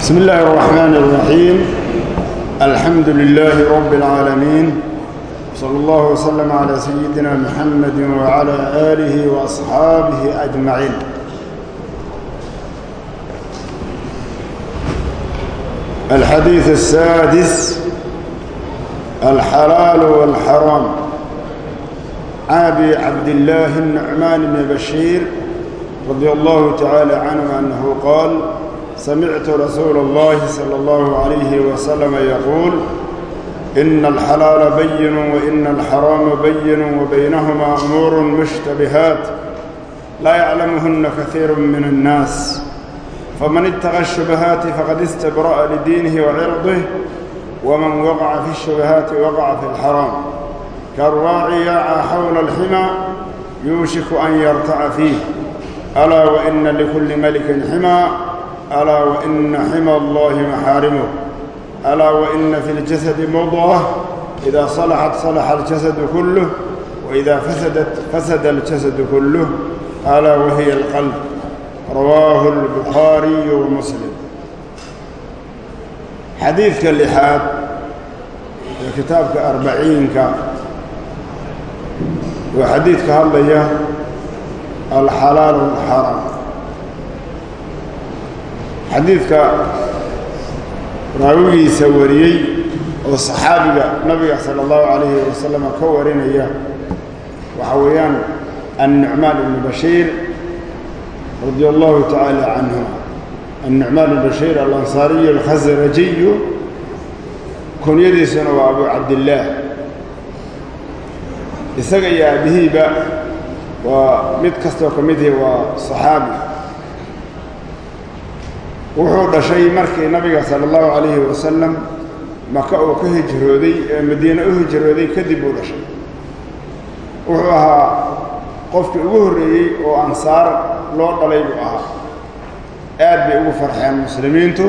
بسم الله الرحمن الرحيم الحمد لله رب العالمين صلى الله وسلم على سيدنا محمد وعلى آله وأصحابه أجمعين الحديث السادس الحلال والحرام عابي عبد الله النعمان بن بشير رضي الله تعالى عنه أنه قال سمعت رسول الله صلى الله عليه وسلم يقول إن الحلال بين وإن الحرام بين وبينهما أمور مشتبهات لا يعلمهن كثير من الناس فمن اتقى الشبهات فقد استبرأ لدينه وعرضه ومن وقع في الشبهات وقع في الحرام كالراعي يعى حول الحمى يوشك أن يرتع فيه ألا وإن لكل ملك حمى ألا وإن حمى الله محارمه ألا وإن في الجسد مضغة إذا صلحت صلح الجسد كله وإذا فسدت فسد الجسد كله ألا وهي القلب رواه البخاري ومسلم حديث اللحاد كتابك أربعينك وحديثك هذا الحلال والحرام xadiidka raawigiisa wariyey oo saxaabiga nabiga sala allahu calayhi wasalam ka warinaya waxa weeyaan annucmaan ibnu bashiir radia allahu tacaala canhuma annucmaan ibnu bashiir alansaariyu alkhasrajiyu kunyadiisuna waa abu cabdillaah isaga iyo aabihiiba waa mid kastoo ka waa saxaabi wuxuu dhashay markii nabiga sala allahu calayhi wasalam maka uu ka hijrooday ee madiine u hijrooday kadib uu dhashay. Wuxuu ahaa qofkii ugu horreeyey oo ansaar loo dhalay buu ahaa. Aad bay ugu farxeen muslimiintu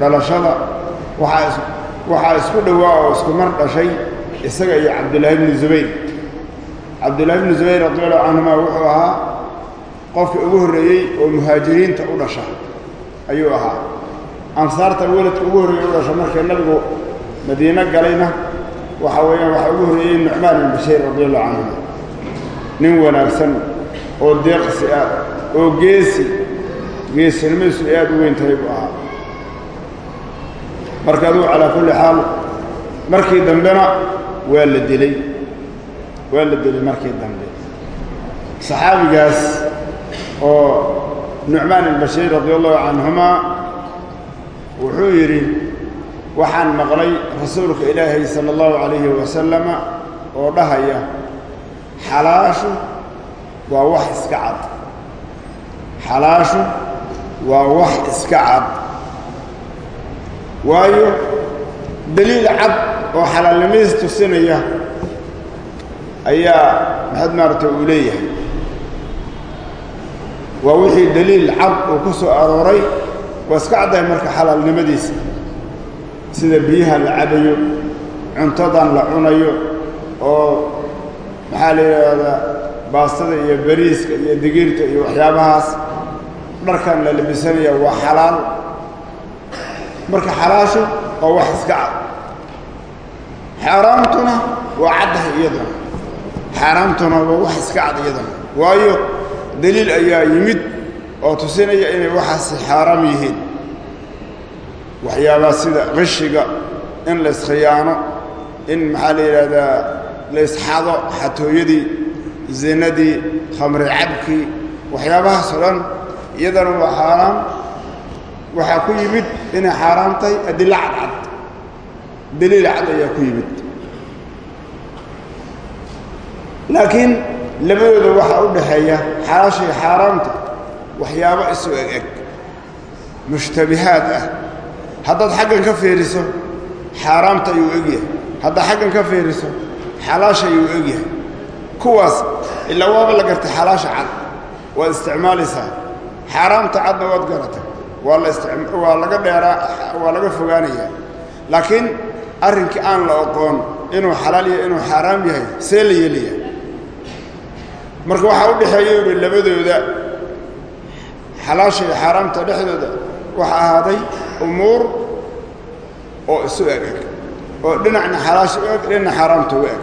dhalashada waxaa waxaa isku dhowaa oo isku mar dhashay isaga iyo cabdullaahi bni zubayr. Cabdullaahi bni zubayr radiallahu canhuma wuxuu ahaa qofkii ugu horreeyey oo muhaajiriinta u dhasha ayuu ahaa. Ansaarta weladka ugu horreeyey u dhasha markay nabigu madiino galayna waxa weeyaan waxaa ugu horreeyey nucmaan ibn bashiir radi allahu canhu nin wanaagsan oo deeqsi ah oo geesi geesinimadiisu ay aada u weyn tahay buu ahaa. Marka adugu calaa kulli xaal markii dambena waa la dilay. Waa la dilay markii dambe. Saxaabigaas oo nucmaan ibn bashiir radi allahu canhumaa wuxuu yidhi waxaan maqlay rasuulka ilaahay sala allahu calayhi wasalama oo dhahaya xalaashu waa wax iska cad. Xalaashu waa wax iska cad. Waayo deliil cad oo xalaalnimadiis tusinaya ayaa maxaad maaragtay uu leeyahay waa wixii daliil cad uu ku soo arooray waa iska caddahay marka xalaalnimadiisa. Sida biyaha la cabayo cuntadan la cunayo oo maxaa la yidhaahdaa baastada iyo bariiska iyo digiirta iyo waxyaabahaas dharkan la labisanaya waa xalaal. Marka xalaashu waa wax iska cad. Xaaraamtuna waa caddahay iyaduna. Xaaraamtuna waa wax iska cad iyaduna. Waayo daliil ayaa yimid oo tusinaya inay waxaasi xaaraam yihiin. Waxyaabaa sida qishiga in la iskhiyaano in maxaa la yidhaahdaa la isxado xatooyadii zinadii khamri cabkii waxyaabahaas oo dhan iyadana waa xaaraam. Waxaa ku yimid inay xaaraam tahay adilla cadcad. Daliil cad ayaa ku yimid. Laakiin labadooda waxaa u dhaxeeya xalaasha iyo xaaraamta waxyaabo isu eg eg mushtabihaad ah. Haddaad xaggan ka fiiriso xaaraamta ayuu egyahay haddaad xaggan ka fiiriso xalaasha ayuu egyahay kuwaas ilaa waaba la gartay xalaasha cad waad isticmaalaysaa. Xaaraamta cadna waad garatay waa la waa laga dheeraa waa laga fogaanayaa. Laakiin arrinkii aan la oqoon inuu xalaal yahay inuu xaaraam yahay see la yeelaya marka waxaa u dhexeeya uhi labadooda xalaasha iyo xaaraamta dhexdooda waxa ahaaday umuur oo isu eg eg oo dhinacna xalaasha u eg dhinacna xaaraamta u eg.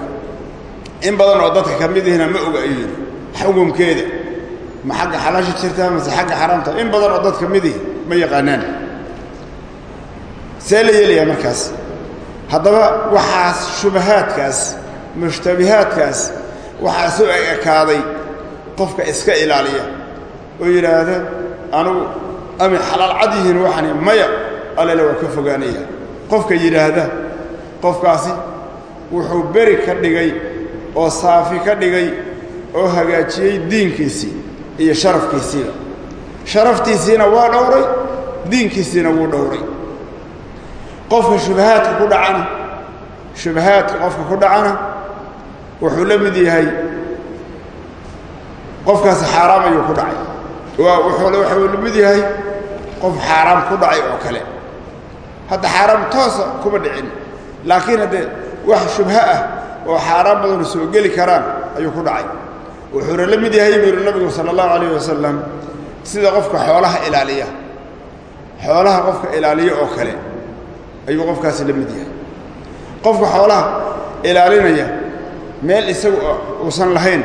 In badan oo dadka ka mid ihina ma oga ayuu yidhi xukumkeeda ma xagga xalaasha jirtaa mase xagga xaaraamta. In badan oo dadka mid ihi ma yaqaanaan. See la yeelayaa markaas. Haddaba waxaas shubahaadkaas mushtabihaadkaas waxaa isu ekaaday qofka iska ilaaliya oo yidhaahda anugu ama xalaal cad yihiin waxani maya allele waa ka fogaanaya. Qofka yidhaahda qofkaasi wuxuu beri ka dhigay oo saafi ka dhigay oo hagaajiyey diinkiisii iyo sharafkiisiiba sharaftiisiina waa dhowray diinkiisiina wuu dhowray. Qofka shubahaadka ku dhacana shubahaadka qofka ku dhacana wuxuu la mid yahay qofkaasi xaaraam ayuu ku dhacay. Wuxuu la mid yahay qof xaaraam ku dhacay oo kale. Hadda xaaraam toosa kuma dhicin laakiin haddee wax shubho ah oo xaaraan badanu soo geli karaan ayuu ku dhacay. Wuxuuna la mid yahay buu yihi nabigu sala allahu calayh sida qofka xoolaha ilaaliya. Xoolaha qofka ilaaliya oo kale ayuu qofkaasi la mid yahay. Qofka xoolaha ilaalinaya meel isagu uusan lahayn.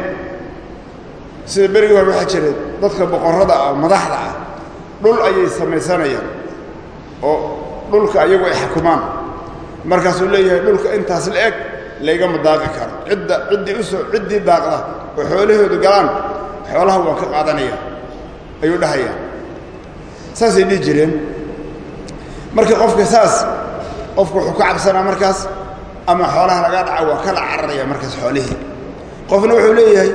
Sida berigii hore waxaa jira dadka boqorrada ah madaxda ah dhul ayay samaysanayaan oo dhulka ayagu ay xukumaan markaasuu leeyahay dhulka intaas la eg laygama daaqi karo. Cidda ciddii u soo ciddii daaqda oo xoolahoodu galaan xoolaha waan ka qaadanaya. Ayuu dhahayaa. Saasay dhihi jireen. Marka qofka saas qofku wuxuu ka cabsanaa markaas ama xoolaha laga dhaca waa kala cararaya markaas xoolihii. Qofna wuxuu leeyahay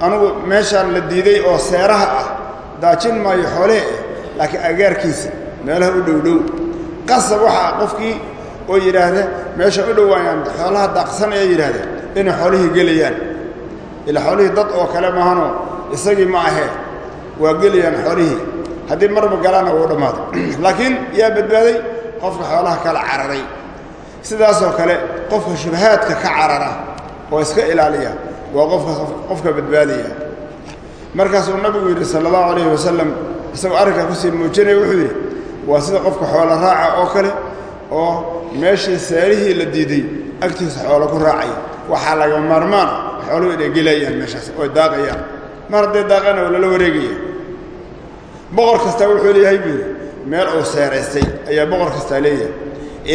anugu meeshaan la diiday oo seeraha ah daajin maayo xoolee ah laakiin agaarkiisa meelaha u dhowdhow qasab waxaa qofkii oo yidhaahda meesha u dhowaayaan xoolaha daaqsanaya yidhaahda inay xoolihii gelayaan. Ilaa xoolihii dad oo kale maahanoo isagii ma ahee waa gelayaan xoolihii. Haddii marba galaana wuu dhammaaday laakiin yaa badbaaday qofka xoolaha kala cararay sidaasoo kale qofka shubahaadka ka carara oo iska ilaaliya waa qofka qofka badbaadaya. Markaasuu nabigu yidhi sala allahu calayhi wasalam isagoo arrinkaa ku sii muujinaya wuxuu yidhi waa sida qofka xoola raaca oo kale oo meeshii seerihii la diiday agtiisa xoolo ku raacaya. Waxaa laga maarmaan xooluhu inay gelayaan meeshaas oy daaqayaan. Mar hadday daaqaana waa lala wareegaya. Boqor kastaa wuxuu leeyahay buu yidhi meel uu seeraystay ayaa boqor kastaa leeyahay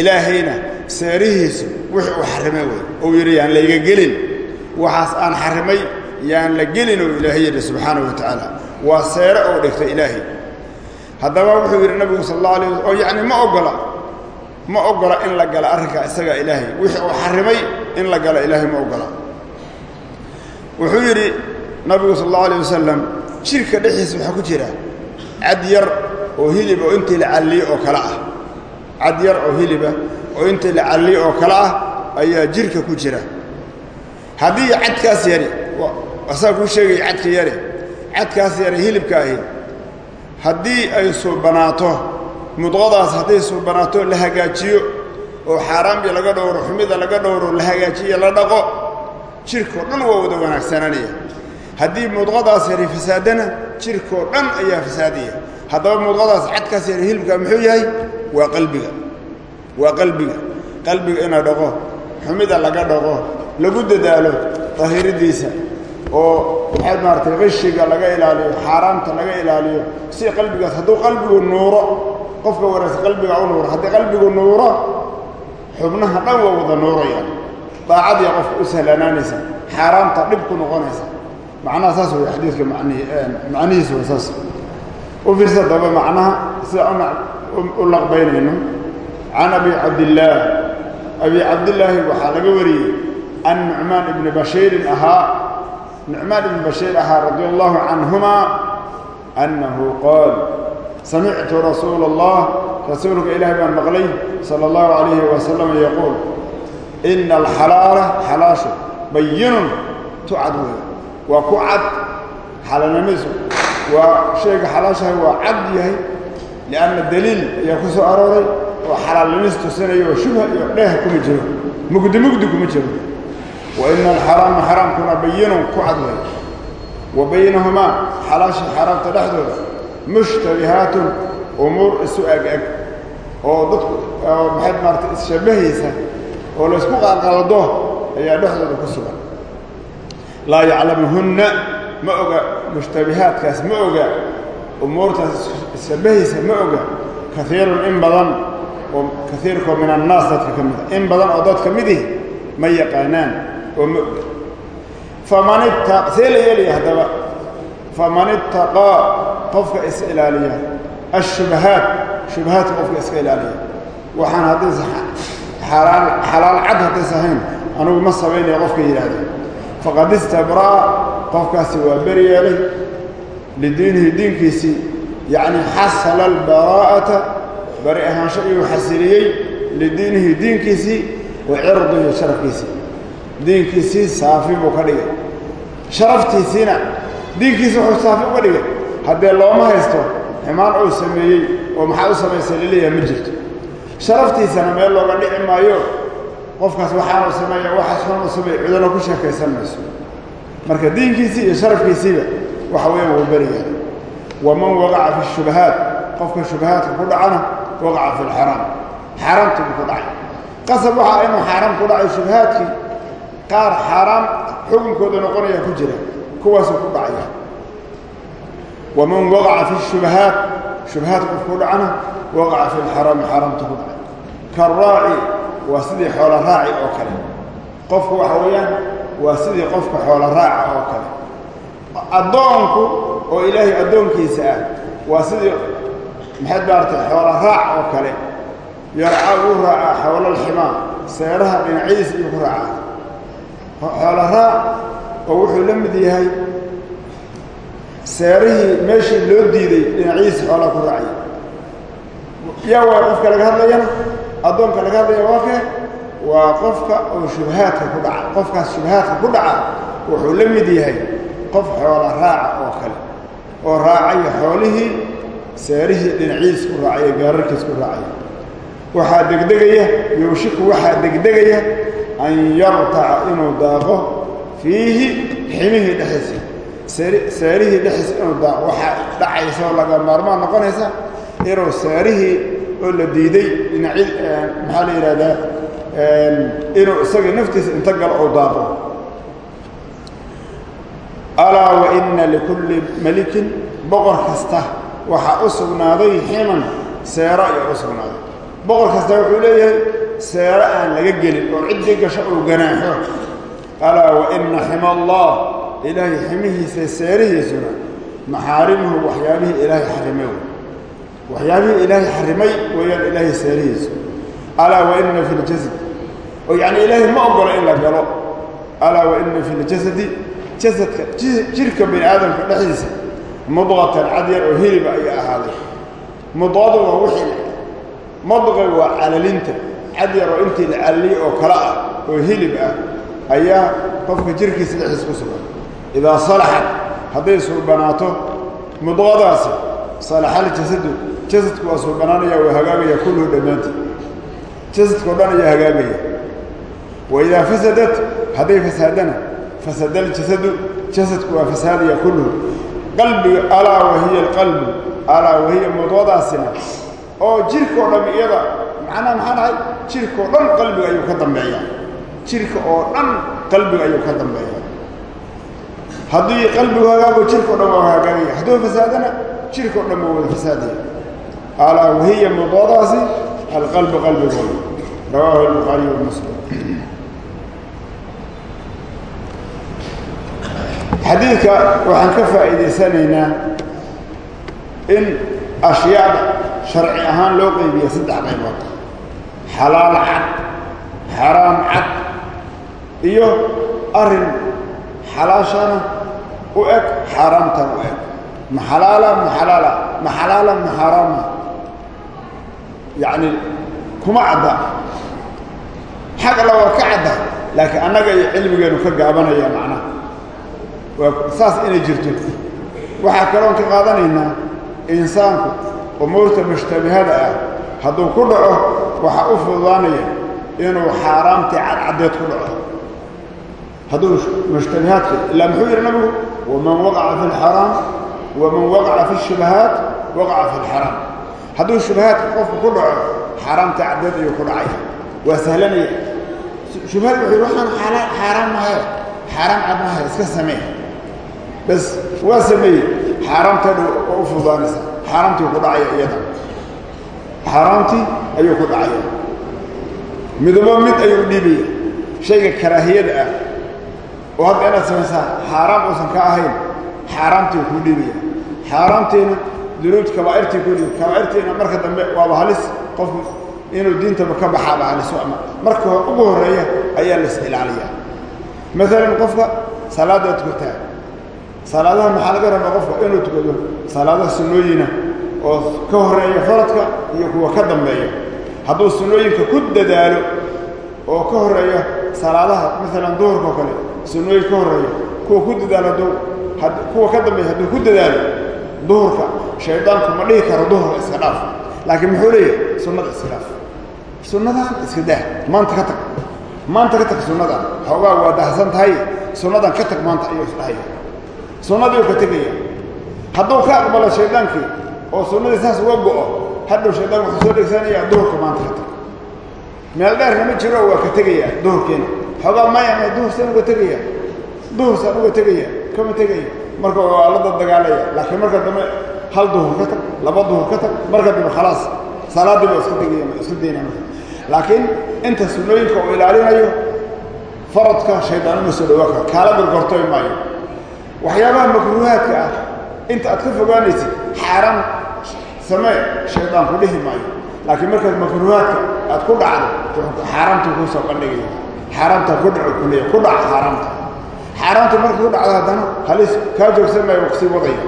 ilaahayna seerihiisu wixii uu xarrimay wey uu yidhi yaan layga gelin. Waxaas aan xarrimay yaan la gelin oo ilaahay yidhi subxaanahu wa tacaala. Waa seere oo dhigtay ilaahay. Haddaba wuxuu yidhi nabigu sal alla alay wasl oo yacni ma oggola ma oggola in la gala arrinkaa isagaa ilaahay. Wixii uu xarrimay in la gala ilaahay ma oggola wuxuu yidhi nabigu sal allahu alay wasalam jirka dhexdiisa waxaa ku jira cad yar oo hilib oo intii la calliye oo kale ah cad yar oo hiliba oo intii la calliye oo kale ah ayaa jirka ku jira. Haddii cadkaas yari asaa kuu sheegaya cadka yare cadkaas yare hilibka ahi. Haddii ay suubanaato mudqadaas hadday suubanaato la hagaajiyo oo xaaraambii laga dhowro xumida laga dhowro la hagaajiyo la dhaqo jirkoo dhan waa wada wanaagsananaya. Haddii mudqadaas yari fasaadana jirkoo dhan ayaa fasaadaya. Haddaba mudqadaas cadkaas yari hilibka muxuu yahay waa qalbiga. Waa qalbiga. Qalbiga ina dhaqo. Xumida laga dhaqo. Lagu dadaalo daahiridiisa oo maxaad maaragtay qishiga laga ilaaliyo xaaraamta laga ilaaliyo. Si qalbigaas hadduu qalbigu nuuro qofka wanaagsan qalbiga u nuuro. Haddii qalbigu nuuro xubnaha dhan waa wada nuurayaan daacadii qofka u sahlanaanaysa. Xaaraamta dhib ku noqonaysa. Macnaha saas wey xadiidka macnihiisa waa saas. U fiirsa daba macnaha sida u laqbaynayno. Can abi cabdillaah abi cabdillaahi waxaa laga wariyey an nucmaan ibni bashiirin ahaa nucmaan ibni bashiir ahaa radi allahu canhuma annahu qaal samictu rasuula allah rasuulka ilaah baan maqlay sala allahu calayhi wasalam yaquul ina alxalaala xalaashu bayinun tu cad wey waa ku cad xalaalnimadiisu waa shayga xalaashahay waa cad yahay lianna daliil ayaa ku soo arooray oo xalaalnimis tusinaya oo shubha iyo dheeh kuma jiro mugdi mugdi kuma jiro wa ina alxaraama xaraamkuna bayinun ku cad wey wa baynahumaa xalaasha xaraamta dhexdooda mushtabihaatun umuur isu eg oo dadku maxay maarata isshabahaysa oo laysku qalqaldo ayaa dhexdooda ku sugan laa yaclamuhunna ma oga mushtabihaadkaas ma oga umuurtaas isshabahaysa ma oga. Kaiirun in badan oo kaiirkoo min annaas dadka ka mida in badan oo dad ka midihi ma yaqaanaan oo ma oga. Faman itta see la faman ittaqaa qofka is ilaaliya. Ashubahaat shubahaadka qofka iska ilaaliya. Waxaan haddaysa xalaal cad haddaysa ahayn anugu ma samaynaya qofka yidhaahda faqad istabra'a qofkaasi waa beri yeelay lidiinihi diinkiisii yacni xasala albaraa'ata bari ahaansho iyuu xasiliyey lidiinihi diinkiisii wa cirdihi sharafkiisii diinkiisii saafi buu ka dhigay sharaftiisiina diinkiisi wuxuu saafi uga dhigay haddee looma haysto xumaan uu sameeyey oo maxaa u samaysay laleeyaha ma jirto sharaftiisana meel looga dhici maayo qofkaas waxaanu sameeya waxaas xunuu sameeya ciduna ku sheekaysan mayso marka diinkiisii iyo sharafkiisiiba waxa weeyaan wuu beriyaa waman waqaca fi shubahaat qofka shubahaadka ku dhacana waqaca fi lxaraam. Xaaraamtii buu ku dhacay. Qasab waxaa inuu xaaraam ku dhacay shubahaadkii qaar xaaraam xukunkooda noqonaya ku jira kuwaasuu ku dhacaya. Waman waqaca fi shubahaat shubahaad qof ku dhacana waqaca fi lxaraami xaaraamta ku dhacay. Karaaci waa sidii xoola raaci oo kale. Qofku waxa weeyaan waa sidii qofka xoola raaca oo kale addoonku oo ilaahay addoonkiisa ah waa sidii maxaad maartay xoola raac oo kale. Yarcaa wuu raacaa xowlalximaa seeraha dhinacyadiisa iyuu ku raacaa xoola raac oo wuxuu la mid yahay seerihii meeshii loo diiday dhinacyadiisa xoolaa ku raacay. Yaa waa qofka laga hadlayana? Addoonka laga hadlaya waa kee? Waa qofka oo shubahaadka ku dhaca. Qofkaas shubahaadka ku dhaca wuxuu la mid yahay qof xoola raaca oo kale oo raacaya xoolihii seerihii dhinacyadiis ku raacaya gaararkiis ku raacaya waxaa degdegaya yuushiku waxaa degdegaya an yartaca inuu daaqo fiihi ximihii dhexdiisa. Seerihii dhexdiisa inuu daaqo waxaa dhacaysa oo laga maarmaan noqonaysa inuu seerihii oo la diiday dhinaci maxaa la yidhahdaa inuu isagii naftiisa inta galo oo daaqo alaa wa inna likulli melikin boqor kasta waxaa u sugnaaday ximan seero ayaa u sugnaaday. Boqor kasta wuxuu leeyahay seero aan laga gelin oo ciddii gasho uu ganaaxo. Alaa wa inna xima allah ilaahay ximihiisa seerihiisuna maxaarimuhu waxyaabihii ilaahay xarimay. Waxyaabihii ilaahay xarimay weeyaan ilaahay seerihiisu. Alaa wa inna fi ljasad oo yacni ilaahay ma ogolo in jasadka jirka bini aadamka dhexdiisa mudqatan cadyar oo hiliba ayaa ahaaday mudqadu waa wixii madqi waa calalinta cadyar oo intii la calaliye oo kale ah oo hilib ah ayaa qofka jirkiisa dhexdiisa ku sugan. Idaa salaxat hadday suubanaato mudqadaasi salaxal jasadu jasadku waa suubanaanaya waa hagaagaya kulluhu dhammaantii jasadkao dhan ayaa hagaagaya. Wa fasadat hadday fasaadana fasada aljasadu jasadku waa fasaadaya kulluhu qalbiga alaa wahiya alqalbu alaa wahiya mudqadaasina oo jirkao dham iyada macnaha maxaa dhahay jirkao dhan qalbiga ayuu ka dambeeyaa jirka oo dhan qalbiga ayuu ka dambeeyaa haddii qalbigu hagaago jirkao dhan waa hagaagaya hadduu fasaadana jirkao dhan waa wada fasaadaya alaa wahiya mudqadaasi alqalbu qalbigooda rawaahu albukhaariy wamuslim xadiidka waxaan ka faa'iidaysanaynaa in ashyaada sharci ahaan loo qaybiya saddex qaybood. Xalaal cad xaraam cad iyo arrin xalaashana u eg xaaraamtan u eg. Ma xalaala ma xalaala ma xalaala ma xaaraama yacni kuma cadda. Xag alla waa ka cadda laakiin annaga iyo cilmigeenu ka gaabanaya macnaha saas inay jirto. Waxaa kaloon ka qaadanaynaa insaanku umuurta mushtabihada ah hadduu ku dhaco waxaa u fududaanaya inuu xaaraamtii cadcaddeed ku dhaco. Hadduu mushtabihaadka ilaa muxuu yidhi nabigu? Waman waqaca fi lxaraam waman waqaca fi shubahaat waqaca fi lxaraam. Hadduu shubahaadka qofku ku dhaco xaaraamta caddeed ayuu ku dhacaya. Waa sahlanaya shubhaad wuxuu waxaan xaaraan mahaye xaaraan cad mahaye iska samee bas waa sameeyey xaaraamteedha waa u fududaanaysaa xaaraamtii ku dhacaya iyada xaaraamtii ayuu ku dhacaya midabo mid ayuu dhiibaya shayga karaahiyada ah oo hadda inaad samaysaa xaaraam uusan ka ahayn xaaraamtii kuu dhiibaya xaaraamtiina dunuubta kabaa'irtii ku dhiib kabaa'irtiina marka dambe waaba halis qofku inuu diintaba ka baxaaba haliso ama marka ugu horreeya ayaa la is ilaaliyaa maalan qofka salaaddaa tukataa salaadaha maxaa laga rabaa qofka inuu tukado salaadaha sunnooyina oo ka horreeya faradka iyo kuwa ka dambeeya? Hadduu sunnooyinka ku dadaalo oo ka horreeya salaadaha maalan duhurka oo kale sunnooyin ka horreeya kuwa ku dadaalo hadduu kuwa ka dambeeya hadduu ku dadaalo duhurka shaydaanku ma dhihi karo duhurka iska dhaaf. Laakiin muxuu leeyahay? Sunnada iska dhaaf. Sunnadan iska dah maanta ka tag. Maanta ka tag sunnadan xoogaa waa dahsan tahay sunnadan ka tag maanta ayuu isdhahaya sunnadiiu ka tegaya. Hadduu ka aqbalo shaydaankii oo sunnadii saas uga go'o hadhow shaydaan wuxuu soo dhegsanayaa duhurka maanta ka meel dheerna ma jiro waa ka tegaya duhurkeena. Xoogaa maya may duhursaan uga tegaya? Duhursaan uga tegaya? Kama tegaya? Marka waa la dadagaalaya laakiin marka dambe hal duhur ka laba duhur ka marka dambe khalaas salaaddii baa isku tegaya isku daynaya marka. Laakiin inta sunnooyinka uu ilaalinayo faradka shaydaanuma soo dhawaa karo kaala maayo waxyaabaha makruuhaadka ah inta aad ka fogaanaysid xaaraan samee shaydaan ku dhihi maayo. Laakiin markaad makruuhaadka aad ku dhacdo xaaraamtuu kuu soo bandhigaya. Xaaraamtaa ku dhaco kuleeya ku dhaca xaaraamta xaaraamta marka ku dhacdo haddana halis kaa joogsan maayo ku sii wadaya.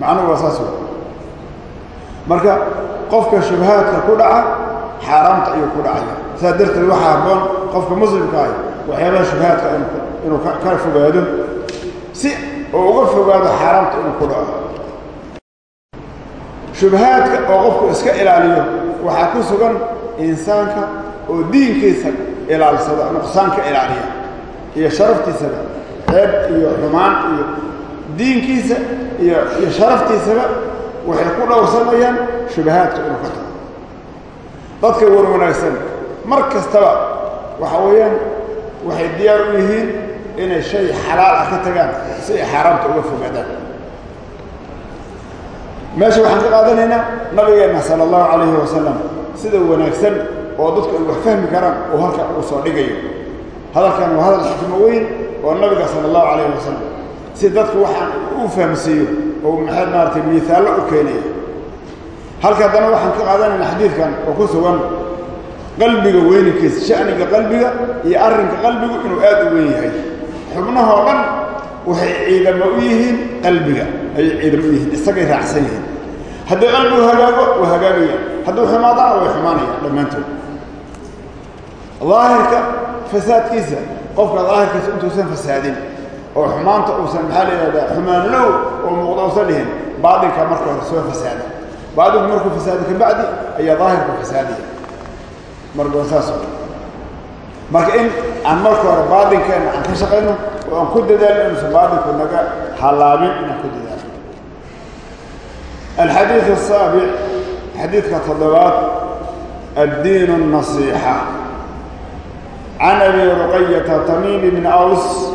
Macnuhu waa saas wey marka qofka shubahaadka ku dhaca xaaraamta ayuu ku dhacaya. Saas darteed waxaa habboon qofka muslimka ahi waxyaabaha shubahaadka inuu ka fogaado. Si oo uga fogaado xaaraamta inuu ku dhaco. Shubahaadka oo qofku iska ilaaliyo waxaa ku sugan insaanka oo diinkiisa ilaalsada nuqsaanka ilaaliya iyo sharaftiisaba ceeb iyo xumaan iyo diinkiisa iyo iyo sharaftiisaba waxay ku dhowrsamayaan shubahaadka inuu ka tago. Dadka wan wanaagsan mar kastaba waxa weeyaan waxay diyaar u yihiin inay shay xalaal ah ka tagaan si ay xaaraamta uga fogaadaan. Meesha waxaan ka qaadanaynaa nabigeenna sala allahu calayhi wasalam sida wanaagsan oo dadku ay wax fahmi karaan oo halka uu soo dhigayo. Hadalkan waa hadal xikmo weyn oo nabiga sala allahu calayhi wasalam si dadku waxaan u fahamsiiyo oo maxay maaragtay miisaallo u keenaya halka haddana waxaan ka qaadanaynaa xadiidkan oo ku sugan qalbiga weyninkiisa sha'niga qalbiga iyo arrinka qalbigu inuu aad u weyn yahay xubnahoo dhan waxay ciidamo u yihiin qalbiga ayay ciidamo u yihiin isagay raacsan yihiin. Haddii qalbigu hagaago waa hagaagayaan hadduu xumaadana way xumaanayaan dhammaantood. Daahirka fasaadkiisa qofka daahirkiisa intuusan fasaadin oo xumaanta uusan maxaa la yidhahdaa xumaanlow oo muuqda uusan dhihin baatinka marka hore soo fasaada. Baadinku markuu fasaado kabacdi ayaa daahirka fasaadaya. Marka waa saas marka in aan marka hore baadinkeenna aan ka shaqayno oo aan ku dadaalno inuusan baadinku naga halaabin inaan ku dadaalno الحديث السابع حديث كتضبات الدين النصيحة عن أبي رقية تميم بن أوس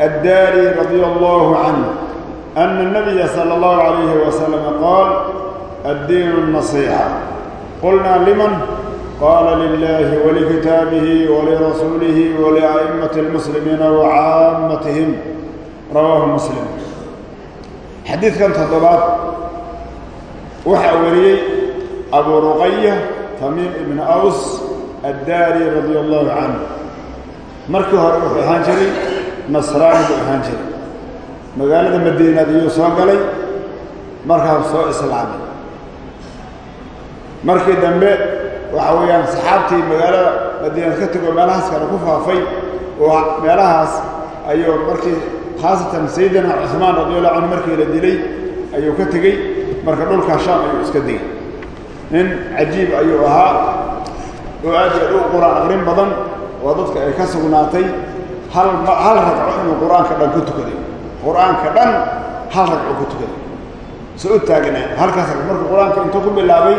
الداري رضي الله عنه أن النبي صلى الله عليه وسلم قال الدين النصيحة قلنا لمن قال لله ولكتابه ولرسوله ولأئمة المسلمين وعامتهم رواه مسلم حديث كان تضبات وحوري أبو رقية تميم بن أوس الداري رضي الله عنه مركه روح هانجري نصراني هانجري مقالة مدينة ديو سوقلي waxa weeyaan saxaabtii magaalada madiinad ka tego meelahaas kale ku faafay oo meelahaas ayuu markii khaasatan sayidina cumaan radiallahu canhu markii la dilay ayuu ka tegey marka dhulkaa shaam ayuu iska degey nin cajiib ayuu ahaa oo aad iyo aad u qur'aan aqrin badan oo dadka ay ka sugnaatay hal hal ragco inuu qur'aanka dhan ku tukaday. Qur'aanka dhan hal ragco ku tukaday. So u taagnaa halkaas markuu qur'aanka intuu ku bilaabay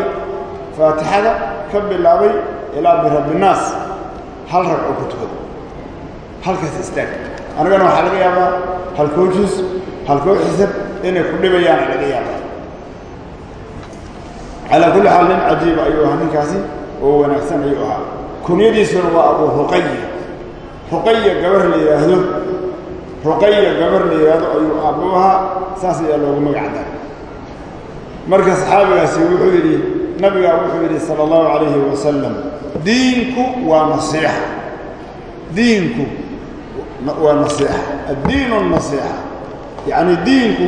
faatixada ka bilaabay ilaa birabbinaas hal ragco ku tukado halkaas istaag. Anigana waxaa laga yaabaa halkoo jus halkoo xisab inay ku dhibayaana laga yaabaa. Calaa kulli xaal nin cajiiba ayuu ahaa ninkaasi oo wanaagsan ayuu ahaa. Kunyadiisuna waa abu ruqaya ruqaya gabar la yidhaahdo ruqaya gabar la yidhaahdo ayuu aabbu ahaa saas ayaa loogu magacdaa marka saxaabigaasi wuxuu yidhi nabigaa wuxuu yidhi sala allahu calayhi wasalam diinku waa nasiixa. Diinku waa nasiixa. Addiinu nasiixa. Yacni diinku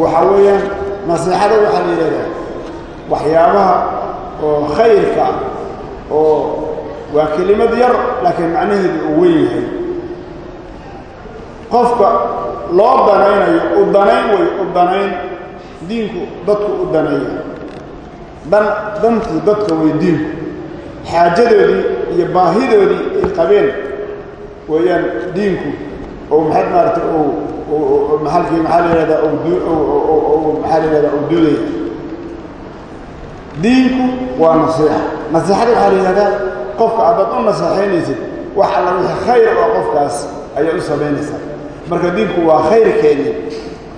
waxa weeyaan nasiixada waxaa la yidhahdaa waxyaabaha oo khayrka ah oo waa kelimad yar laakiin macnaheedu uu weyn yahay. Qofka loo danaynayo u danayn way u danayn. Diinku dadku u daneeya dan dantii dadka way diinku xaajadoodii iyo baahidoodii ay qabeen weeyaan diinku. Oo maxaad maaragtay uu maxalkii maxaa la yihahdaa maxaa la yihahdaa uu duudaya diinku waa nasiixa. Nasiixada waxaa la yihahdaa qofka haddaad u naseexaynaysid wax alla wixii khayr oo qofkaas ayaa u samaynaysaa marka diinku waa khayrkeeni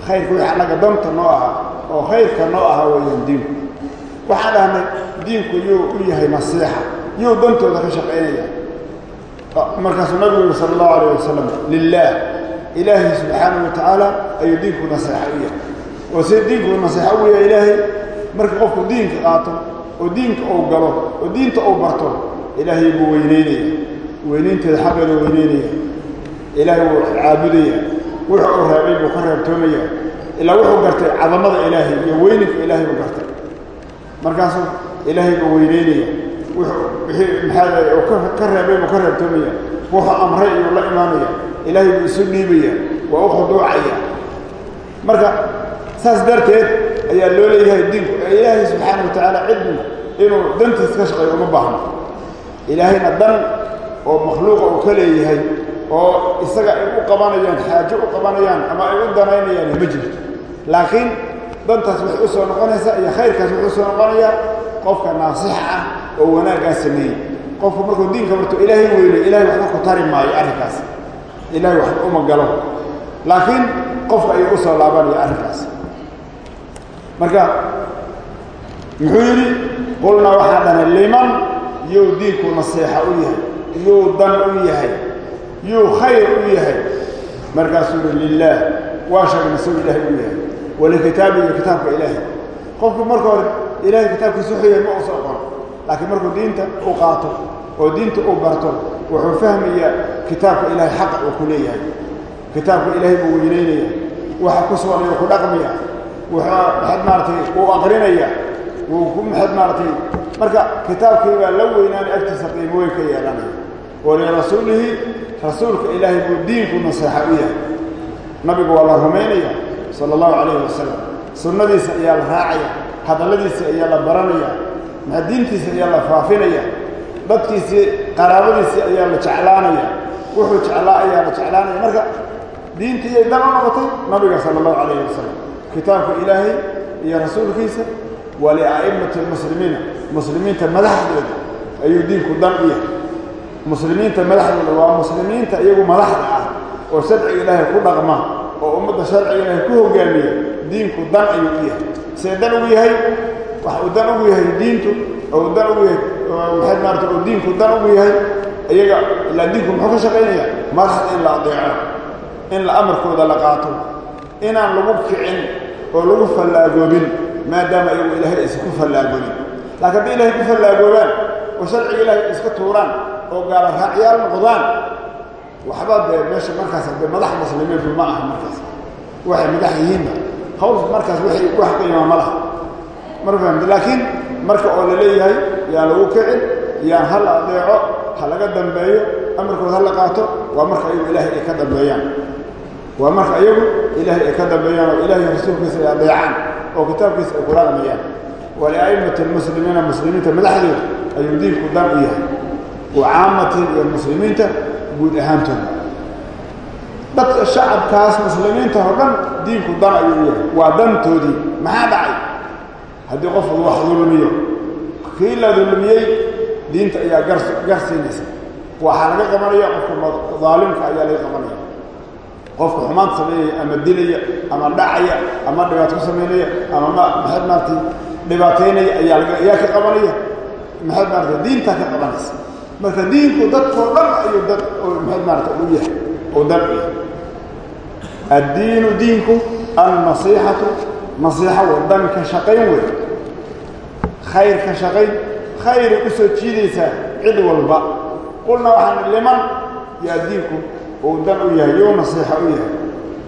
khayrka wixii annaga danta noo ahaa oo khayrka noo ahaa weeyaan diinku waxaan dhahnay diinku yuu u yahay nasiixa. Yuu dantooda ka shaqaynaya markaasuu nabigu yihi sala allahu alayh wasalam lilaah wa tacaala ayuu diinku nasiixa u yahay. Oo sida diinku nasiixa u yahay ilaahay marka qofku diinka qaato oo diinka uu galo oo diinta uu barto ilaahay buu weynaynaya weynaynteeda xaqeeda weynaynaya ilaahay wuu caabudaya. Wuxuu uu reebay buu ka reebtoomaya ilaa wuxuu gartay cadamada ilaahay iyo weyninka ilaahay buu gartay markaasuu ilaahay buu weynaynaya wixii maxaa ka reebay buu ka reebtoomaya. Wuxuu amray iyuu la imaanaya. Ilaahay buu isu dhiibaya waa u khuduucaya. Marka saas darteed ayaa loo leeyahay diinku ilaahay subxaana wa tacaala cidna inuu dantiis ka shaqeeyo uma baahno ilaahayna dan oo makhluuqa uu ka leeyahay oo isaga ay u qabanayaan xaajo u qabanayaan ama ay u danaynayaan ma jirto. Laakiin dantaas waxay u soo noqonaysaa iyo khayrkaas wuxuu soo noqonayaa qofka naasixa ah oo wanaaggaa sameeyey. Qofku markuu diinka barto ilaahay weyne ilahay waxba ku tari maayo arrinkaas. Ilahay waxba uma galo. Laakiin qofka ayuu u soo laabanaya arrinkaas. Marka muxuu yidhi qulnaa waxaa dhana liman yuu diinku nasiixa u yahay yuu dan u yahay yuu khayr u yahay. Markaasuu yihi lilaah waa sheegna suu ilaahay u yahay walikitaabi iyo kitaabka ilaahay. Qofku marka hore ilahay kitaabkiisa wuxuu yahay ma uusa oqon laakiin markuu diinta u qaato oo diinta uu barto wuxuu fahmayaa kitaabka ilaahay xaqa uu ku leeyahay. Kitaabka ilaahay buu weynaynaya waxa ku sugan ayuu ku dhaqmaya maxaad maaratay wuu aqrinaya wuu ku maxaad maaratay marka kitaabkii baa la weynaanay agtiisa qiimo weyn ka yeelanaya. Walirasuulihi rasuulka ilaahay buu diinku naseexa u yahay. Nabigu waa la rumaynaya sala allahu calayhi wasalam sunnadiisa ayaa la raacaya hadalladiisa ayaa la baranaya diintiisa ayaa la faafinaya dadkiisii qaraabadiisii ayaa la jeclaanaya. Wuxuu jeclaa ayaa la jeclaanaya. Marka diintii iyay dan u noqotay nabiga sala allahu calayhi wasalam kitaabka ilaahay iyo rasuulkiisa waa lia'immati lmuslimiina muslimiinta madaxdooda ayuu diinku dan u yahay. Muslimiinta madaxdooda waa muslimiinta iyagu madaxda ah oo sharciga ilaahay ku dhaqma oo ummadda sharciga ilaahay ku hogaamiya diinku dan ayuu u yahay. See dan ugu yahay waxa uu dan ugu yahay diintu oo dan ugu yahay maxayd maarata oo diinku dan ugu yahay iyaga ilaa diinku muxuu ka shaqaynaya madaxda in la adeeco in la amarkooda la qaato inaan lagu kicin oo lagu fallaagoobin maadaama iyagu ilaahay aysan ku fallaagoobin laakiin hadday ilahay ku fallaagoobaan oo sharciga ilaahay iska tuuraan oo gaala raacyaal noqdaan waxba dee meesha markaas dee madax muslimiintu ma aha markaas. Waxay madax yihiinba. Hawl markaas waxay wax qiimaa ma laha. Mar fahamta laakiin marka oo la leeyahay yaan lagu kicin yaan ha la adeeco ha laga dambeeyo amarkood ha la qaato waa marka iyagu ilaahay ay ka dambeeyaan. Waa marka iyagu ilaahay ay ka dambeeyaan oo ilaahay rasuulkiisa ay adeecaan oo kitaabkiisa ay kula dhamayaan walia'immati lmuslimiina muslimiinta madaxdooda ayuu diinku dan u yahay. Wa caamatin iyo muslimiinta guud ahaantooda dadka shacabkaas muslimiinta oo dhan diinku dan ayuu yahay. Waa dantoodii maxaa dhacay? Haddii qof wax dulmiyo kii la dulmiyey diinta ayaa gar gar siinaysa. Waxaa laga qabanaya qofka daalimka ayaa laga qabanaya. Qofka xumaanta sameynaya ama dilaya ama dhacaya ama dhibaato ku samaynaya ama ma maxaad maartay dhibaataynaya ayaa ayaa ka qabanaya. Maxaad maartay diintaa ka qabanaysa marka diinku dadkoo dhan ayuu dad maarata u yahay oo yahay addiinu diinku alnasiixatu nasiixa wey dan ka shaqayn wey. Khayr ka shaqayn khayray u soo cid walba. Qulna waxaan liman? Yaa diinku uu dan u yahay yuu nasiixa u yahay.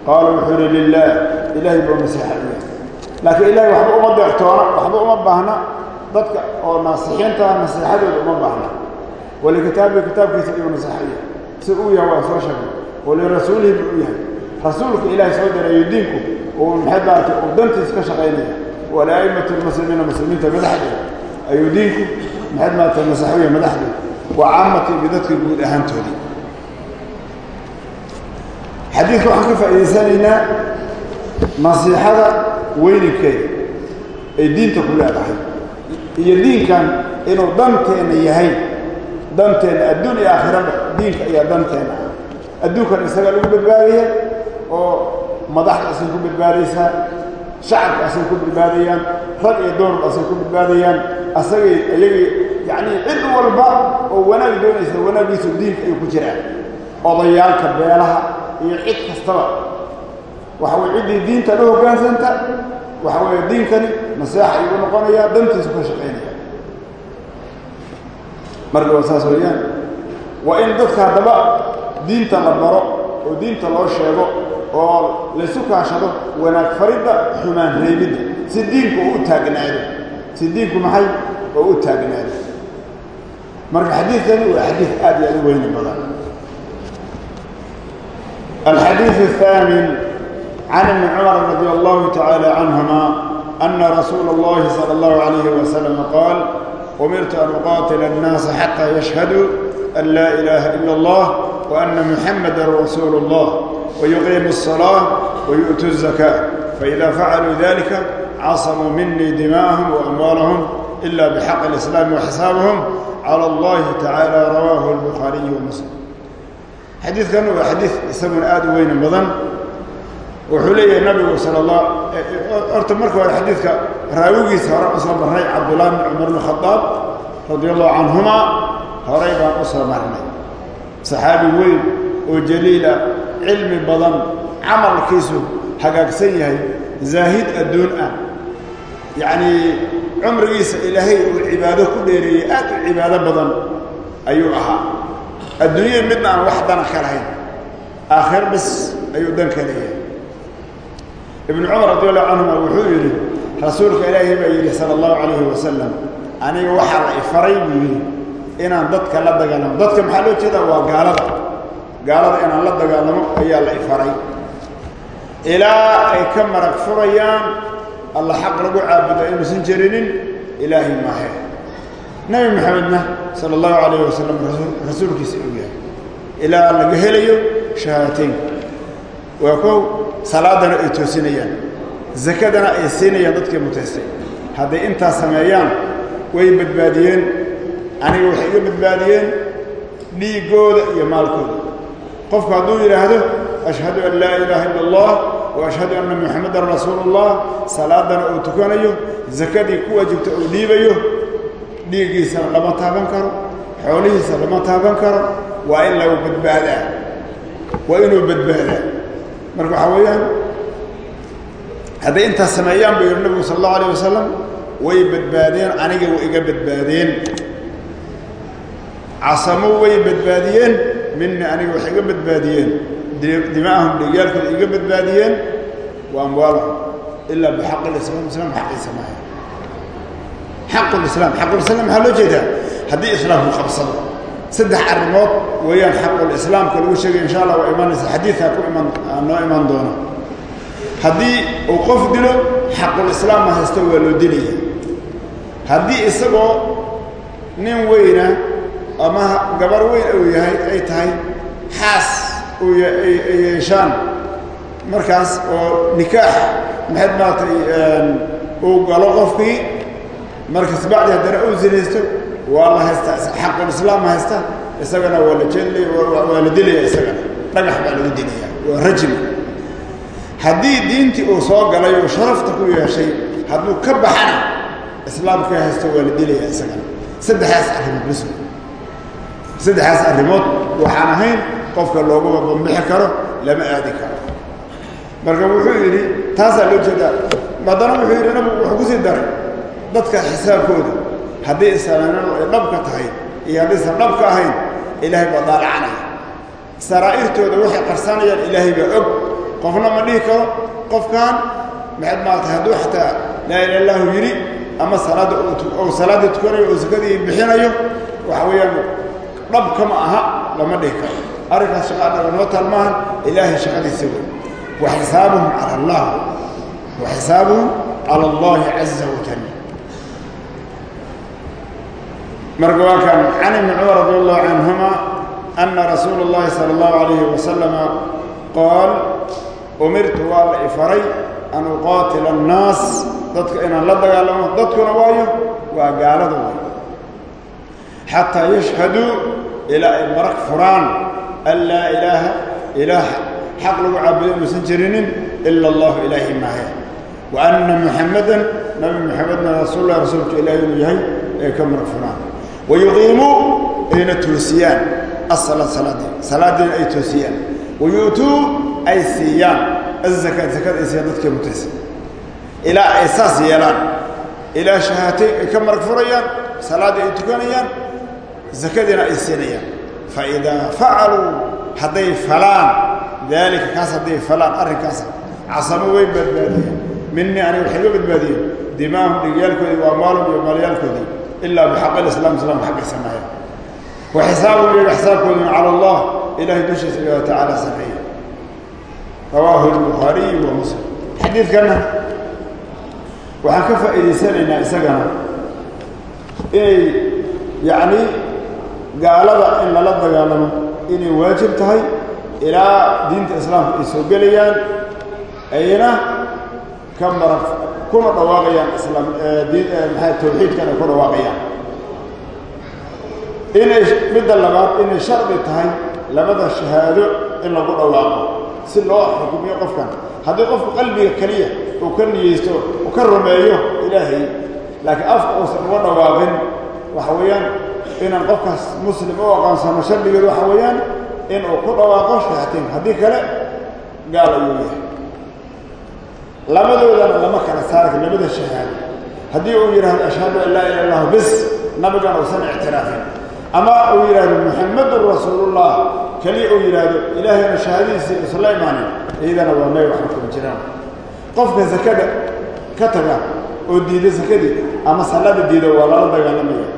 Qaala wuxuu yidhi lilaah ilaahay buu u yahay. Laakiin ilahay waxba uma deeqtoona waxba uma baahna. Dadka oo naasixiinta nasiixadooda uma baahna walikitaabihi kitaabkiisa ayuu nasiixa u yahay si uu yahay waan soo sheegnay walirasuulihi buu u yahay rasuulka ilaahay soo dirayo diinku uu maxay baartay uu dantiisa ka shaqaynaya walaa'imatu lmuslimiina muslimiinta madaxdooda ayuu diinku u yahay madaxdooda wa caamatii bidadka guud ahaantoodii xadiidka waxaan ka faa'idaysanaynaa nasiixada weynankeeda ay diinta ku leedahay iyo diinkan inuu danteenna yahay danteenna adduun iyo diinka ayaa danteenna ah adduunkan lagu badbaadaya oo madaxda asan ku badbaadaysaa shacabka asan ku badbaadayaan rag iyo doorba asan ku badbaadayaan asagay iyagii yacnii cid walba oo wanaag doonaysa wanaaggiisu diinka ayuu ku jiraan. Odayaalka beelaha iyo cid kastaba. Waxa weye ciddii diinta la hoggaansanta waxa weeye diinkani naseexa ayuu noqonayaa dantiisu ka shaqaynaya marka waa saas weeyaan waa in dadka haddaba diinta la baro oo diinta loo sheego oo laysu kaashado wanaag faridda xumaan reebidda si diinku oo u taagnaado si diinku maxay oo u taagnaado marka xadiidkani waa xadiid aad iyo aad u weyni badan الحديث الثامن عن ابن عمر رضي الله تعالى عنهما أن رسول الله صلى الله عليه وسلم قال أمرت أن أقاتل الناس حتى يشهدوا أن لا إله إلا الله وأن محمد رسول الله ويقيموا الصلاة ويؤتوا الزكاة فإذا فعلوا ذلك عصموا مني دماءهم وأموالهم إلا بحق الإسلام وحسابهم على الله تعالى رواه البخاري ومسلم xadiidkan waa xadiid isaguna aad u weyne badan wuxuu leeyahay nabigu allah horta marka hore xadiidka raawigiisa hore u soo marnay cabdullah bn cumar bn khadaab radi allahu canhumaa horay baan u soo marnay. Saxaabi weyn oo jaliila cilmi badan camalkiisu hagaagsan yahay zaahid adduun ah. Yacnii cumrigiisa ilaahay uu cibaado ku dheereeyey aad u cibaado badan ayuu ahaa. Adduunyada midna aan wax dana ka aakhir bis ayuu dan ka ibnu cumar radi allahu canhuma wuxuu yidhi rasuulka ilaahay baa yidhi sala allahu calayhi wasalam aniga waxaa la ifaray buu yidhi inaan dadka la dagaalamo. Dadka maxaa loo jeedaa? Waa gaalada. Gaalada inaan la dagaalamo ayaa la ifaray ilaa ay ka marag furayaan alla xaq lagu caabudo inuusan jirinin ilaahay maahe nabi maxamedna sala allahu calayh wasalam rasuulkiisa uu yahay ilaa laga helayo shahaadateynka waa kow salaadana ay toosinayaan zakadana ay siinayaan dadkii mutaystay. Hadday intaas sameeyaan way badbaadiyeen. Aniga waxay iga badbaadiyeen dhiiggooda iyo maalkooda. Qofku hadduu yidhaahdo ashhadu an laa ilaaha illa allah wa ashhadu anna muxamadan rasuulu ullah salaadana uu tukanayo zakadii ku waajibta uu dhiibayo dhiiggiisana lama taaban karo xoolihiisa lama taaban karo. Waa in lagu badbaadaa. Waa inuu badbaadaa marka waxaa weeyaan hadday intaas sameeyaan buu yidhi nabigu sala allahu alayh wasalam way badbaadeen aniga way iga badbaadeen casamo way badbaadiyeen minni aniga waxay iga badbaadiyeen. Dimaahum dhigyaalkooda iga badbaadiyeen wa amwaalahum ilaa bixaqi lislam islam xaqiisa maaha xaqulislaam xaqulislaam maxaa loo jeedaa? Haddii islaamku qabsado saddex arrimood weeyaan xaqulislaamka lagu sheegay insha allah waa imanaysa xadiidkaa ku iman noo iman doona haddii uu qof dilo xaqulislaamma haysta waa loo dilaya. Haddii isagoo nin weyna ama gabar weyn uu yahay ay tahay xaas uu ay yeeshaan markaas oo nikaax maxayd maaragtay uu galo qofkii markas bacdi haddana uu zinaysto waa la haystaa xaqulislaam haysta? Isagana waa la jeedlay waa la dilaya isagana. Dhagax baa lagu dilaya waa rajmi haddii diintii uu soo galay oo sharafta ku yeeshay hadduu ka baxana islaamka haysto waa la dilaya isagana. Saddexdaas arrimood bis saddexdaas arrimood waxaan ahayn qofka looguma bambixi karo lama aadi karo. Marka wuxuu yidhi taasaa loo jeedaa. Haddana wuxuu yidhi nabigu wuxuu ku sii daray dadka xisaabkooda haddii islaamnimadu ay dhabka tahay iyo haddaysan dhabka ahayn ilaahay baa daalacanaya saraa'irtooda waxay qarsanayaan ilaahay baa og. Qofna ma dhihi karo qofkan maxaad maarata hadduu xataa laa ilaha illahu yidhi ama salaadda ou salaadda tukanayo oo sakadii bixinayo waxa weeyaan dhabka ma aha lama dhihi karo. Arrinkaas shaqa annaga noo taal maahan ilaahay shaqadiisa wey wa xisaabuhum cala allah wa xisaabuhum cala allahi caza wajal marka waa kan can ibni cumar radi allahu canhuma ana rasuula اllahi sala allahu alayhi wasalama qaal umirtu waa la ifaray an uqaatila annaas dadka inaan la dagaalamo dadkuna waayo waa gaalada way. Xataa yashhaduu ilaa ay marag furaan an laa ilaaha ilaah xaq lagu caabudo inuusan jirinin ila allahu ilaahi maahe. Wa anna muxammadan nabi muxamedna rasuululah rasuulka ilaahi inuu yahay ay ka marag furaan wayuqiimuu ayna toosiyaan asalaad salaadii salaadiina ay toosiyaan wayu'tuu ay siiyaan azakaad zakada ay siiyaan dadkii mutaysa ilaa ay saas yeelaan ilaa shahaatay ay ka marag furayaan salaaddii ay tukanayaan zakadiina ay siinayaan fa idaa facaluu hadday falaan daalika kaas hadday falaan arrinkaasa casamo way badbaadiyeen minii aniga waxay ga badbaadiyeen dimaahum dhigyaalkoodii waa maalum iyo maalyaalkoodii ilaa bixaq alislaam islaamka xaggiisa maayo wa xisaabuhum iyaga xisaabkooduna cala allah ilahay dushiisa ilah tacaala sarreeya rawaahu albukhaariyu wa muslim xadiidkanna waxaan ka faa'iidaysanaynaa isagana inay yacni gaalada in lala dagaalamo inay waajib tahay ilaa diinta islaamka ay soo gelayaan ayna ka marag kuna dhawaaqayaan islaam diin maxaa tawxiidkan ay ku dhawaaqayaan. Inay midda labaad inay shardi tahay labada shahaado in lagu dhawaaqo si loo xukumiyo qofkan. Haddii qofku qalbiga keliya uu ka niyeysto uu ka rumeeyo ilaahay laakiin afka uusan uga dhawaaqin waxa weeyaan inaan qofkaas muslim u aqoonsano shardigeedu waxa weeyaan inuu ku dhawaaqo shahaateyn haddii kale gaal ayuu yahay labadoodana lama kala saarka labada shahaado haddii uu yidhahdo ashhadu an laa ilaha illahu bis nabigana uusan ictiraafin. Ama uu yidhaahdo muxamadun rasuulullah keliya uu yidhaahdo ilaahayna shahaadadiisii isla imaanin iyadana waa may waxba kuma jiraan. Qofka sakada ka taga oo diida sakadii ama salaada diida waa lala dagaalamaya.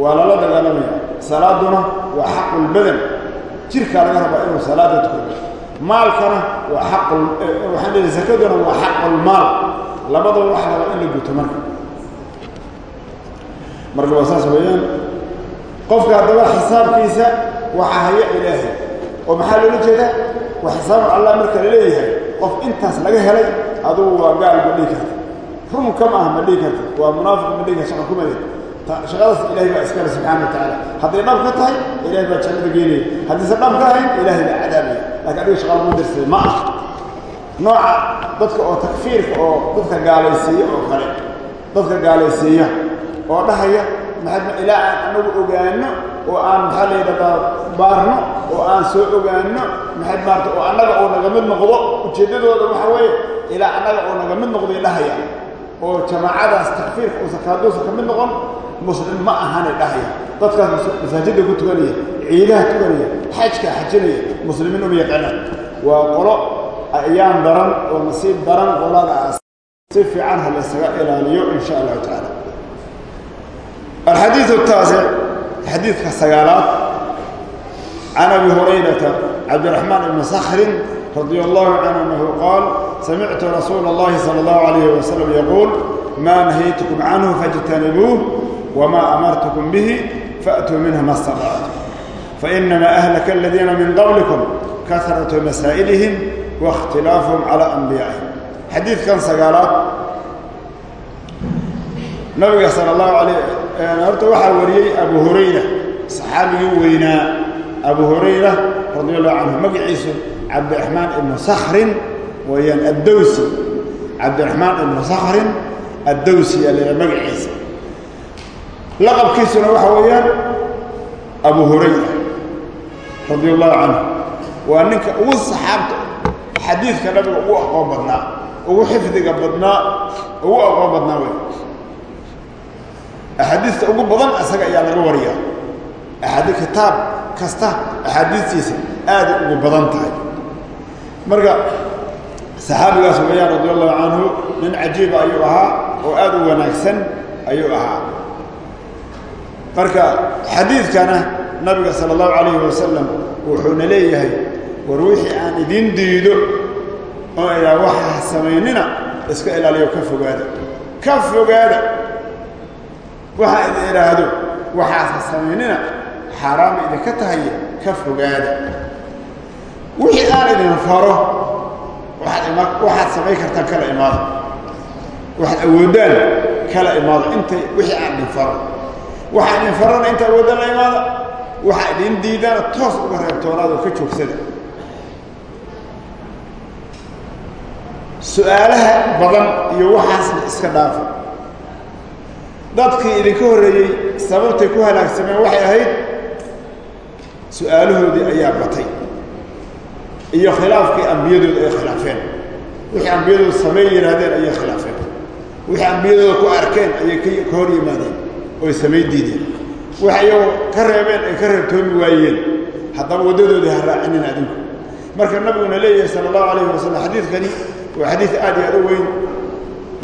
Waa lala dagaalamaya. Salaaduna waa xaqulbadan jirkaa laga rabaa inuu salaada tukado maalkana waa xaqul waxaan leedahay sakaduna waa xaqulmaal labadaba waxa rabaa in la guto marka. Marka waa saas weeyaan. Qofka haddaba xisaabkiisa waxaa haya ilaahay. Oo maxaa loola jeedaa? Waa xisaabu allah marka la leeyahay. Qof intaas laga helay adugu waa gaal ma dhihi karta. Run kama ah ma dhihi karta. Waa munaafiq ma dhihi karta. Shaqa kumadeed shaqadaas ilahay baa iskale subxaana wa tacaala hadday dhab ka tahay ilahay baa jannada geynaya haddiise dhab ka ahayn ilaahay baa cadaabaya. Laakiin adiga shaqa lagu dirsaday ma ah nooca dadka oo takfiirka oo dadka gaalaysiiya oo kale dadka gaalaysiiya oo dhahaya maxaadma ilaa aan anagu ogaano oo aan maxaa la yidhahdaa baarno oo aan soo ogaano maxaad maarata oo annaga oo naga mid noqdo? Ujeeddadooda waxa weeye ilaa annaga oo naga mid oo jamaacadaas takfiirka uusan kaaduusan ka muslim ma ahanay dhahaya dadkaas masaajidda ku tukanaya ciidaha tukanaya xajka xajinaya muslimiin uma yaqaanaan waa qolo ayaan daran oo nasiib daran qoladaas si fiican ha laysaga ilaaliyo in sha allahu tacaala الحديث التاسع حديث كسجالات عن أبي هريرة عبد الرحمن بن صخر رضي الله عنه أنه قال سمعت رسول الله صلى الله عليه وسلم يقول ما نهيتكم عنه فاجتنبوه وما أمرتكم به فأتوا منه ما استطعتم فإنما أهلك الذين من قبلكم كثرة مسائلهم واختلافهم على أنبيائهم حديث كان سجالات nabiga sala allahu alayh horta waxaa wariyey abu hurayra saxaabigii weynaa abu hurayra radi allahu canhu magaciisu cabdiraxmaan ibnu sakhrin weeyaan addowsi cabdiraxmaan ibnu sakhrin addowsi yaa laydhaha magaciisa laqabkiisuna waxa weeyaan abu hurayra radi allahu canhu waa ninka ugu saxaabta xadiidka nabiga ugu aqoon badnaa ugu xifdiga badnaa ugu aqoon badnaa wey axaadiista ugu badan isaga ayaa laga wariyaa. Axaadii kitaab kasta axaadiistiisa aaday ugu badan tahay. Marka saxaabigaas weeyaan radi allahu canhu nin cajiiba ayuu ahaa oo aad u wanaagsan ayuu ahaa marka xadiidkana nabiga sala allahu calayhi wasalam wuxuuna leeyahay war aan idiin diido oo idhaa waxaa samaynina iska ilaaliyo ka fogaada. Ka fogaada. Waxaa idin idhaahdo waxaasa samaynina xaaraama idinka tahay ka fogaada. Wixii aan idin faro waxaad samayn kartaan kala imaado. Waxaad awoodaan kala imaado. Intay wixii aan idin faro waxaa idin farana inta awoodaan la imaada. Waxaa idin diidaana toos uga reebtoonaad oo ka joogsada. Su'aalaha badan iyo waxaasna iska dhaafa dadkii idinka horreeyey sababtay ku halaagsameen waxay ahayd su'aalahoodii ayaa batay. Iyo khilaafkii ambiyadooda ay khilaafeen. Wixii ambiyadooda sameey yidhaahdeen ayay khilaafeen. Wixii ambiyadooda ku arkeen ayay ka hor yimaadeen oy samay diideen wax iyagoo ka reebeen ay ka reebtoomi waayeen. Haddaba waddadoodii ha raacinin adinku. Marka nabiguna leeyahay sala allahu wasalam xadiidkani waa xadiid aad iyo aad u weyn.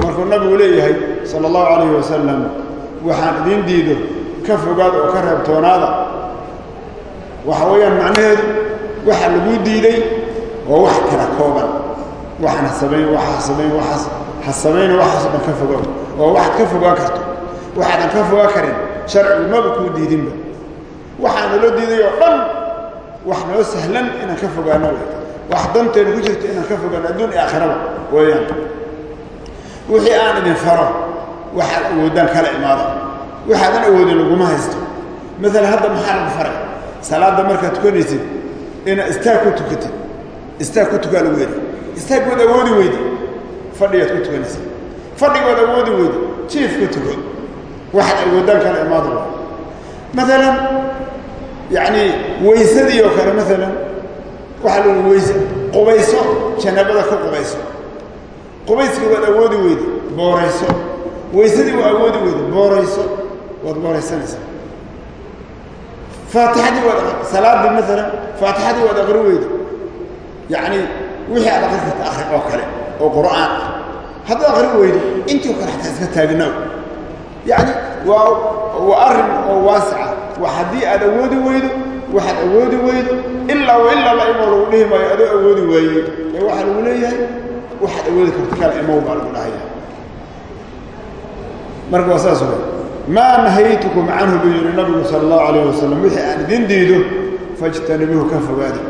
Markuu nabigu leeyahay sala calayhi wasalam waxaan idiin diido ka fogaada oo ka reebtoonaada waxa weeyaan macnaheedu waxa laguu diiday waa wax kala kooban. Waxaan ha samayn waxaa samayn waxaas ha samayna waxaasoo ka fogow. Oo waxaad ka fogaan karto waxaadan ka fogaan karin sharcigu maba kuu diidinba. Waxaa naloo diiday oo dhan wax noo sahlan inaan ka fogaano wax danteenu ku jirto inaan ka fogaano adduun iyo aakhiraba weeyaan. Wixii aan idin faro waxaad awoodaan kala imaada. Waxaadan awoodin laguma haysto. Maalan hadda maxaa lagu faray? Salaadda markaad tukanaysid inaad istaag ku tukatid. Istaag ku tukaa lagu yidhi. Istaag waad awoodi weyde fadhigaad ku tukanaysid. Fadhigood awoodi weyde jiif ku tuko waxaad awoodaan kala imaada wa maalan yacni weysadii oo kale maalan waxaa lagu weyse qubayso janaabada ka qubayso. Qubayskii waad awoodi weyde boorayso. Weysadii waa awoodi weyde boorayso waad booraysanaysaa. Faatixadii waad salaaddii maalan faatixadii waad aqri weyde yacni wixii aad aqri karta akri oo kale oo qur'aan. Ah haddaad aqri weydo intii oo kale xataa iska taagnaaw yacni waa waa arrin oo waasica wa haddii aad awoodi weydo waxaad awoodi weydo ilaa wa ilaa la imow lagu dhihi maayo adoo awoodi waayey ee waxaa lagu leeyahay waxaad awoodi karta kala imow baa lagu dhahaya marka waa saas wey maa nahaytukum canhu buu yidhi nabigu sala allahu calayh wasalam wixii aan idin diido fajtanibuuhu ka fogaada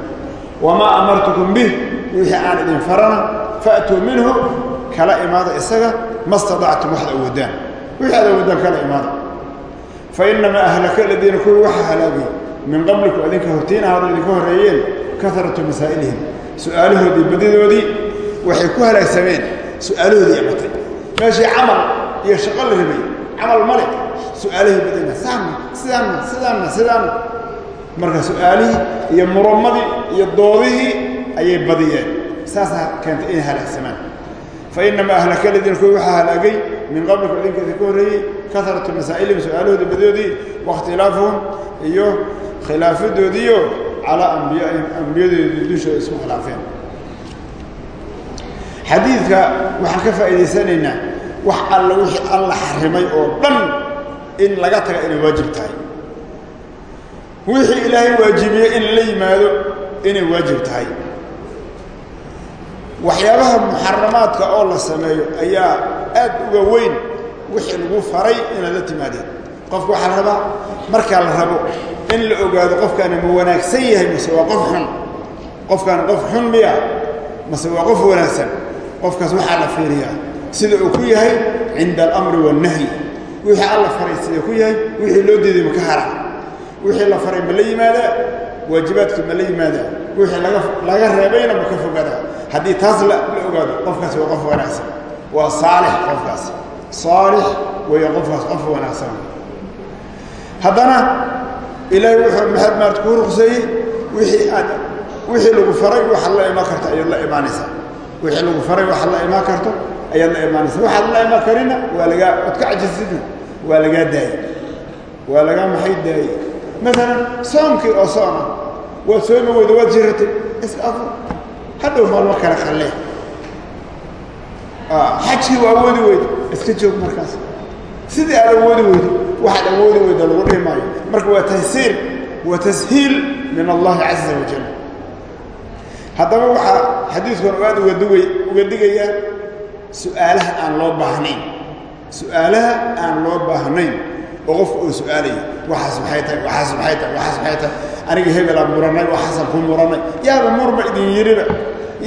wamaa amartukum bih wixii aan idin farana fa'tuu minhu kala imaada isaga ma stadactum waxad awoodaan wixii aad awoodaan kala imaada fa innamaa ahlaka aladiina kuwii waxa halaagay min qablikum adinka hortiin ahaado idinka horreeyeen kahratu masaa'ilihim. Su'aalahoodii badidoodii waxay ku halaagsameen su'aalahoodii amatay meeshii camal iyo shaqo la rabay camal male su'aalihii badina saanna sidaanna sidaanna sidaanna. Marka su'aalihii iyo murammadii iyo doodihii ayay badiyeen. Saasaa keentay inay halaagsamaan fa innamaa ahlaka aladiina kuwii waxaa halaagay min qablikum idinka idinka horreeyey kahratu masaa'ilihim su'aalahoodii badidoodii wakhtilaafuhum iyo khilaafadoodiiyo calaa ambiyaihim ambiyadoodii dushooda isku khilaafeen xadiidka waxaan ka faa'iidaysanaynaa wax alla wixii alla xarimay oo dhan in laga taga inay waajib tahay wixii ilaahay waajibiyey in la yimaado inay waajib tahay waxyaabaha muxaramaadka oo la sameeyo ayaa aad uga weyn wixii lagu faray inaad la timaadeen. Qofka waxaa la rabaa markaa la rabo in la ogaado qofkaani ma wanaagsan yahay mase waa qof xun. Qofkaani qof xun miya mase waa qof wanaagsan. Qofkaas waxaa la fiiriyaa sida uu ku yahay cinda alamri wannahyi. Wixii alla faray sidee ku yahay wixii loo diiday ma ka hara wixii la faray ma la yimaadaa waajibaadkii ma la yimaadaa wixii laga laga reebayna ma ka fogaadaa haddii taas la ogaado qofkaasi waa qof wanaagsan. Waa saalix qofkaas saalix weeye qofkaas qof wanaagsan. Haddana ilaahay wuxuu maxaad maarad kuu ruqseeyey wixii aad wixii lagu faray waxaad la imaan karto ayaad la imaanaysaa wixii lagu faray waxaad la imaan karto ayaad la imaanaysaa waxaad la imaan karina waa lagaa waad ka cajisidi waa lagaa daayey waa lagaa maxay daayey maalan soomkii oo sooma waad soomi weyda waad jiratay. Iska afur hadhow maalmo kale qallee xajkii waa awoodi weyda iska joog markaas. Sidii aad awoodi weydo waxaad awoodi weyda lagu dhihi maayo. Marka waa tahsiir waa tashiil min allahi caza wajal haddaba waxaa xadiidkan aad uga digay uga digayaa su'aalaha aan loo baahnayn. Su'aalaha aan loo baahnayn oo qofka uu su'aalaya waxaas maxay tahay? Waxaas maxay tahay? Waxaas maxay tahay? Aniga hebelaan murannay waxaasaan ku murannay yaaba murma idin yidhiba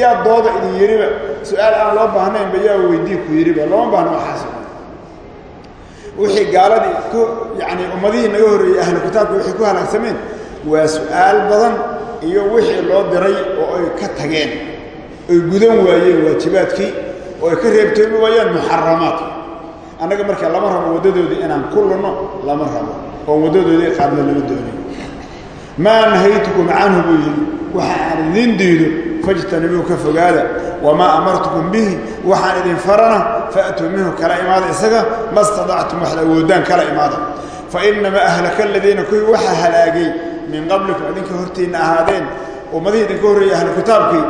yaa dooda idin yidhiba su'aal aan loo baahnaynba yaa weydii ku yidhiba looma baahno waxaas wixii gaaladii ku yacni ummadihii naga horreeyey waa su'aal badan iyo wixii loo diray oo ay ka tageen oy gudan waayeen waajibaadkii oo ay ka reebtoomi waayeen muxaramaadka annaga marka lama rabo waddadoodii inaan ku lunno lama rabo. Oon waddadoodii qaadna lama doonin maa nahaytukum canhu buu yidhi. Waxa aan idin diido fajtanibuu ka fogaada. Wamaa amartukum bihi waxaan idin farana faatuu minhu kala imaada. Isaga ma stadactum waxad awoodaan kala imaada. Fa inamaa ahlaka aladiina kuwii waxaa halaagay min qablikum idinka hortiinna ahaadeen ummadihii idinka horreeyey ahlu kitaabkii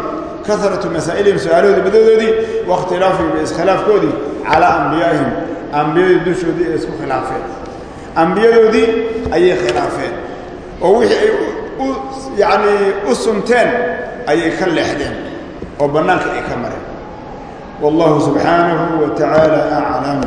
karatu masaa'ilihim su'aalahoodii badadoodii waاkhtilaafihim iyo iskhilaafkoodii calaa ambiyaa'ihim ambiyadii dushoodii ay isku khilaafeen. Ambiyadoodii ayay khilaafeen. Oo wixii ay u yacnii u sunteen ayay ka leexdeen. Oo bannaanka ay ka mareen. Wallahu subxaanahu wa tacaala aclam